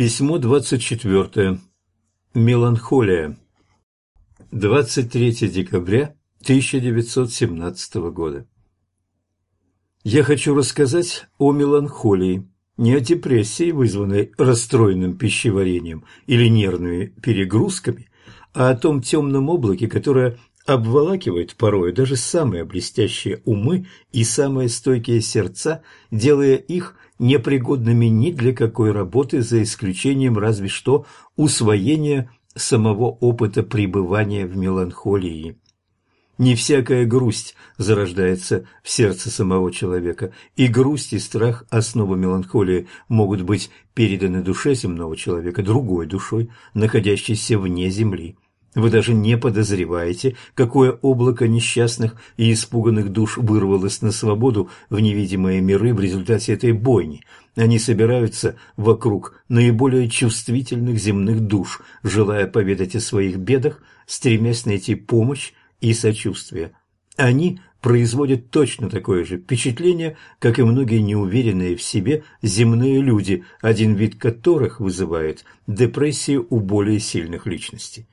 Письмо 24. Меланхолия. 23 декабря 1917 года. Я хочу рассказать о меланхолии, не о депрессии, вызванной расстроенным пищеварением или нервными перегрузками, а о том темном облаке, которое обволакивает порой даже самые блестящие умы и самые стойкие сердца, делая их непригодными ни для какой работы, за исключением разве что усвоения самого опыта пребывания в меланхолии. Не всякая грусть зарождается в сердце самого человека, и грусть и страх, основа меланхолии, могут быть переданы душе земного человека другой душой, находящейся вне земли. Вы даже не подозреваете, какое облако несчастных и испуганных душ вырвалось на свободу в невидимые миры в результате этой бойни. Они собираются вокруг наиболее чувствительных земных душ, желая поведать о своих бедах, стремясь найти помощь и сочувствие. Они производят точно такое же впечатление, как и многие неуверенные в себе земные люди, один вид которых вызывает депрессию у более сильных личностей.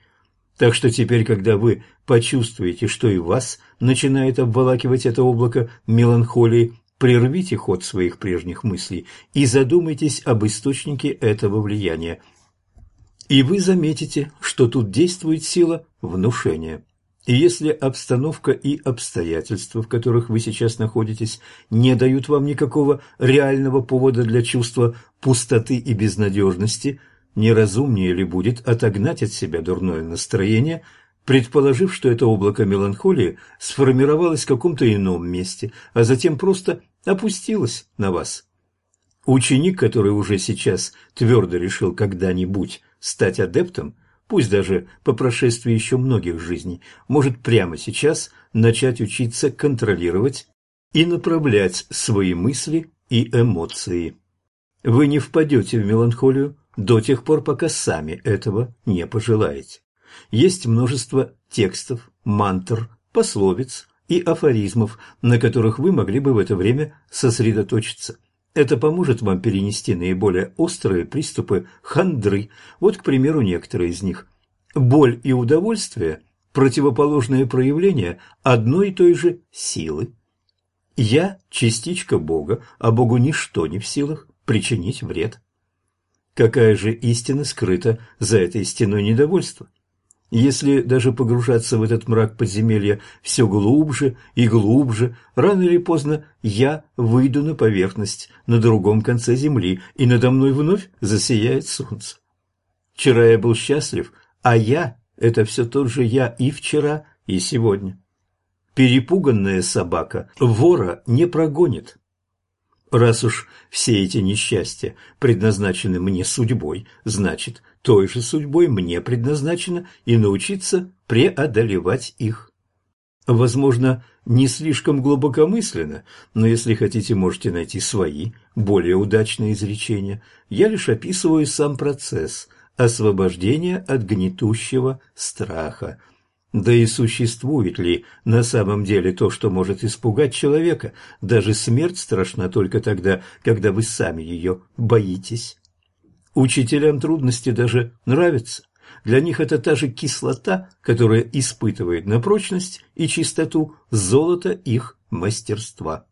Так что теперь, когда вы почувствуете, что и вас начинает обволакивать это облако меланхолии, прервите ход своих прежних мыслей и задумайтесь об источнике этого влияния. И вы заметите, что тут действует сила внушения. И если обстановка и обстоятельства, в которых вы сейчас находитесь, не дают вам никакого реального повода для чувства пустоты и безнадежности – неразумнее ли будет отогнать от себя дурное настроение, предположив, что это облако меланхолии сформировалось в каком-то ином месте, а затем просто опустилось на вас. Ученик, который уже сейчас твердо решил когда-нибудь стать адептом, пусть даже по прошествии еще многих жизней, может прямо сейчас начать учиться контролировать и направлять свои мысли и эмоции. Вы не впадете в меланхолию, до тех пор, пока сами этого не пожелаете. Есть множество текстов, мантр, пословиц и афоризмов, на которых вы могли бы в это время сосредоточиться. Это поможет вам перенести наиболее острые приступы хандры. Вот, к примеру, некоторые из них. Боль и удовольствие – противоположные проявления одной и той же силы. Я – частичка Бога, а Богу ничто не в силах причинить вред. Какая же истина скрыта за этой стеной недовольства? Если даже погружаться в этот мрак подземелья все глубже и глубже, рано или поздно я выйду на поверхность на другом конце земли, и надо мной вновь засияет солнце. Вчера я был счастлив, а я – это все тот же я и вчера, и сегодня. Перепуганная собака вора не прогонит, Раз уж все эти несчастья предназначены мне судьбой, значит, той же судьбой мне предназначено и научиться преодолевать их. Возможно, не слишком глубокомысленно, но если хотите, можете найти свои, более удачные изречения. Я лишь описываю сам процесс освобождения от гнетущего страха – да и существует ли на самом деле то, что может испугать человека? Даже смерть страшна только тогда, когда вы сами ее боитесь. Учителям трудности даже нравятся. Для них это та же кислота, которая испытывает на прочность и чистоту золото их мастерства.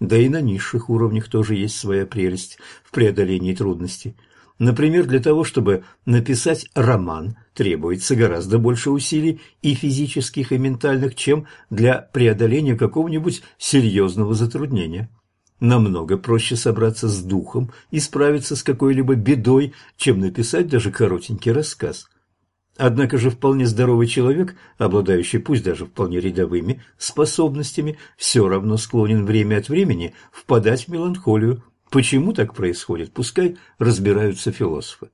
Да и на низших уровнях тоже есть своя прелесть в преодолении трудностей. Например, для того, чтобы написать роман, требуется гораздо больше усилий и физических, и ментальных, чем для преодоления какого-нибудь серьезного затруднения. Намного проще собраться с духом и справиться с какой-либо бедой, чем написать даже коротенький рассказ. Однако же вполне здоровый человек, обладающий пусть даже вполне рядовыми способностями, все равно склонен время от времени впадать в меланхолию, Почему так происходит, пускай разбираются философы.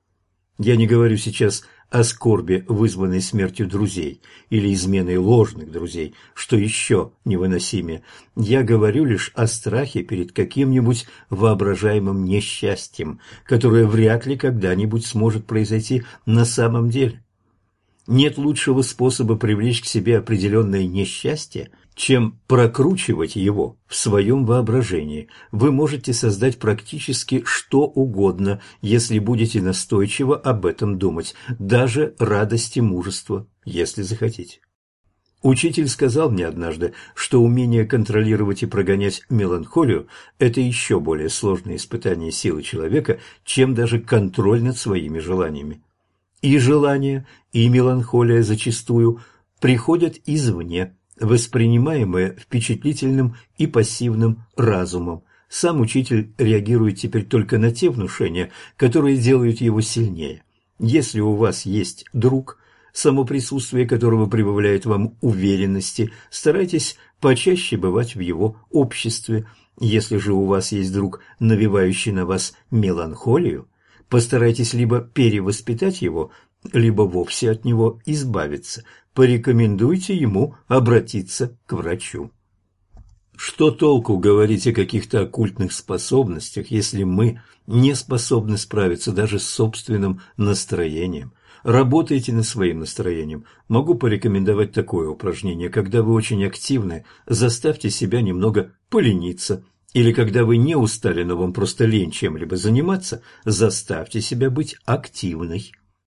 Я не говорю сейчас о скорби, вызванной смертью друзей, или изменой ложных друзей, что еще невыносимее. Я говорю лишь о страхе перед каким-нибудь воображаемым несчастьем, которое вряд ли когда-нибудь сможет произойти на самом деле. Нет лучшего способа привлечь к себе определенное несчастье, чем прокручивать его в своем воображении. Вы можете создать практически что угодно, если будете настойчиво об этом думать, даже радость и мужество, если захотите. Учитель сказал мне однажды, что умение контролировать и прогонять меланхолию – это еще более сложное испытание силы человека, чем даже контроль над своими желаниями. И желания, и меланхолия зачастую приходят извне – воспринимаемое впечатлительным и пассивным разумом. Сам учитель реагирует теперь только на те внушения, которые делают его сильнее. Если у вас есть друг, само присутствие которого прибавляет вам уверенности, старайтесь почаще бывать в его обществе. Если же у вас есть друг, навевающий на вас меланхолию, постарайтесь либо перевоспитать его, либо вовсе от него избавиться. Порекомендуйте ему обратиться к врачу. Что толку говорить о каких-то оккультных способностях, если мы не способны справиться даже с собственным настроением? Работайте над своим настроением. Могу порекомендовать такое упражнение. Когда вы очень активны, заставьте себя немного полениться. Или когда вы не устали, но вам просто лень чем-либо заниматься, заставьте себя быть активной.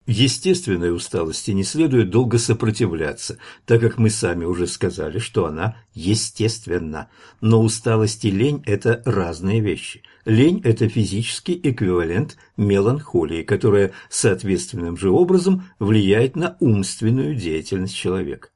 Естественной усталости не следует долго сопротивляться, так как мы сами уже сказали, что она естественна. Но усталость и лень – это разные вещи. Лень – это физический эквивалент меланхолии, которая соответственным же образом влияет на умственную деятельность человека.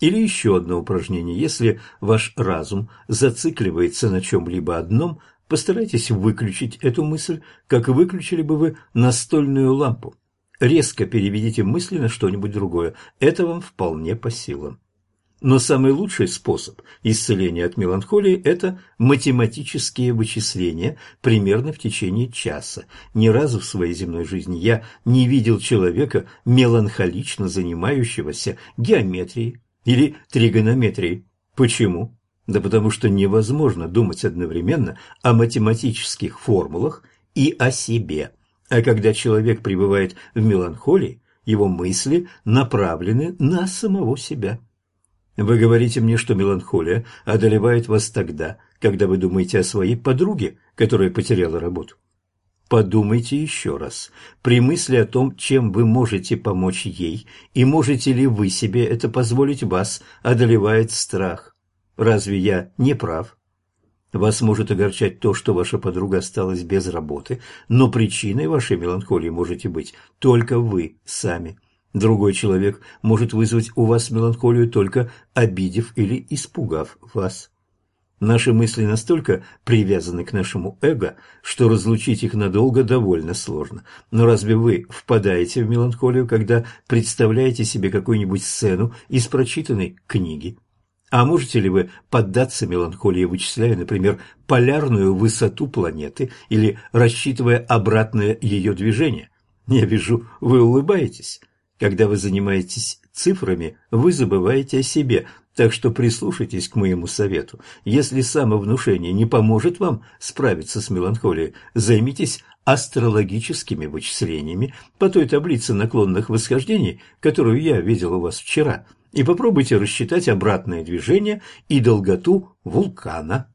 Или еще одно упражнение. Если ваш разум зацикливается на чем-либо одном, постарайтесь выключить эту мысль, как выключили бы вы настольную лампу резко переведите мысли на что-нибудь другое. Это вам вполне по силам. Но самый лучший способ исцеления от меланхолии – это математические вычисления примерно в течение часа. Ни разу в своей земной жизни я не видел человека, меланхолично занимающегося геометрией или тригонометрией. Почему? Да потому что невозможно думать одновременно о математических формулах и о себе. А когда человек пребывает в меланхолии, его мысли направлены на самого себя. Вы говорите мне, что меланхолия одолевает вас тогда, когда вы думаете о своей подруге, которая потеряла работу. Подумайте еще раз. При мысли о том, чем вы можете помочь ей, и можете ли вы себе это позволить, вас одолевает страх. Разве я не прав? Вас может огорчать то, что ваша подруга осталась без работы, но причиной вашей меланхолии можете быть только вы сами. Другой человек может вызвать у вас меланхолию, только обидев или испугав вас. Наши мысли настолько привязаны к нашему эго, что разлучить их надолго довольно сложно. Но разве вы впадаете в меланхолию, когда представляете себе какую-нибудь сцену из прочитанной книги? А можете ли вы поддаться меланхолии, вычисляя, например, полярную высоту планеты или рассчитывая обратное ее движение? Я вижу, вы улыбаетесь. Когда вы занимаетесь цифрами, вы забываете о себе, так что прислушайтесь к моему совету. Если самовнушение не поможет вам справиться с меланхолией, займитесь астрологическими вычислениями по той таблице наклонных восхождений, которую я видел у вас вчера – и попробуйте рассчитать обратное движение и долготу вулкана.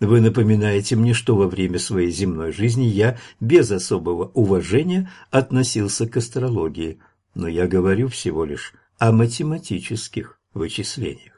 Вы напоминаете мне, что во время своей земной жизни я без особого уважения относился к астрологии, но я говорю всего лишь о математических вычислениях.